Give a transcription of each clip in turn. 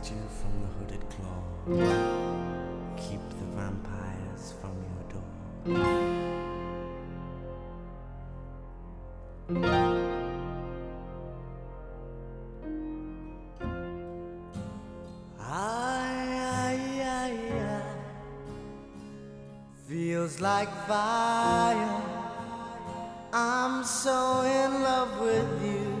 protect you from the hooded claw. Keep the vampires from your door. Feels like fire. I'm so in love with you.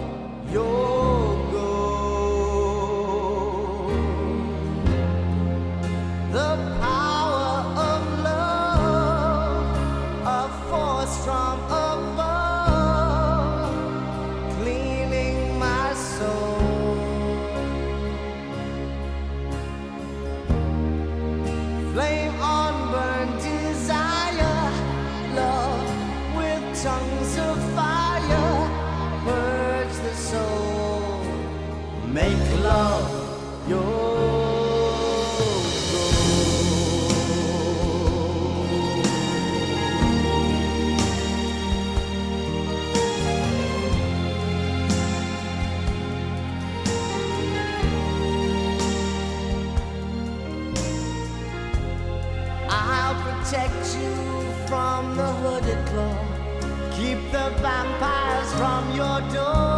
make love your protect you from the hooded claw. Keep the vampires from your door.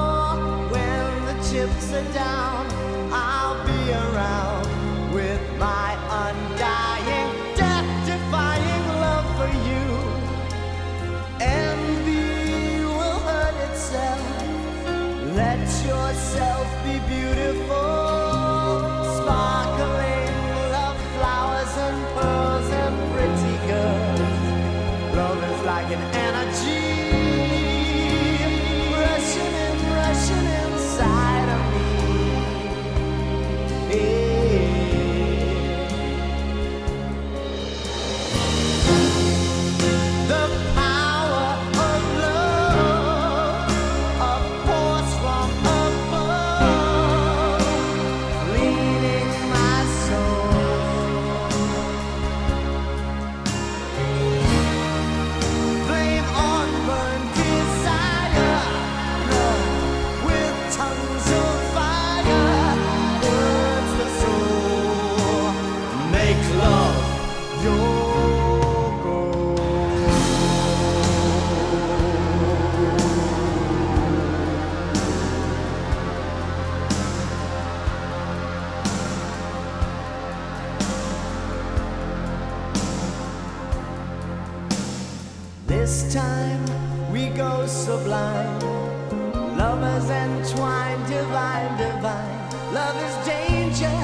Chips are down, I'll be around with my This time we go sublime. Lovers entwined, divine, divine. Love is danger,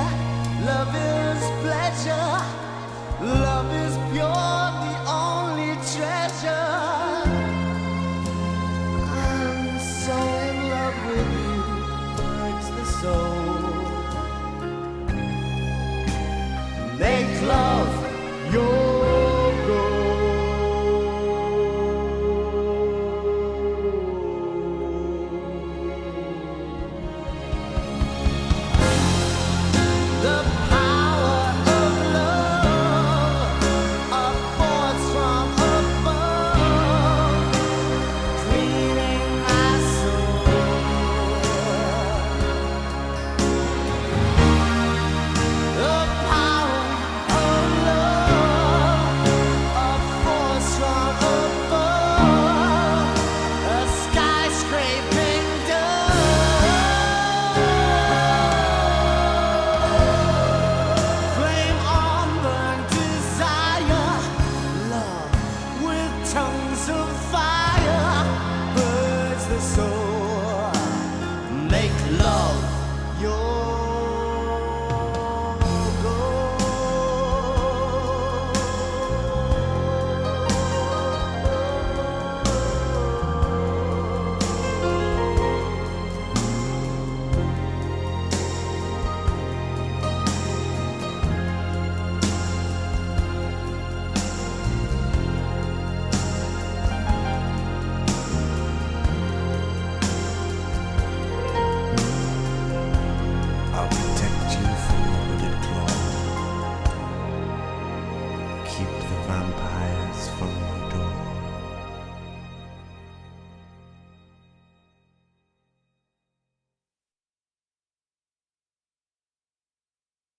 love is pleasure. Love is pure.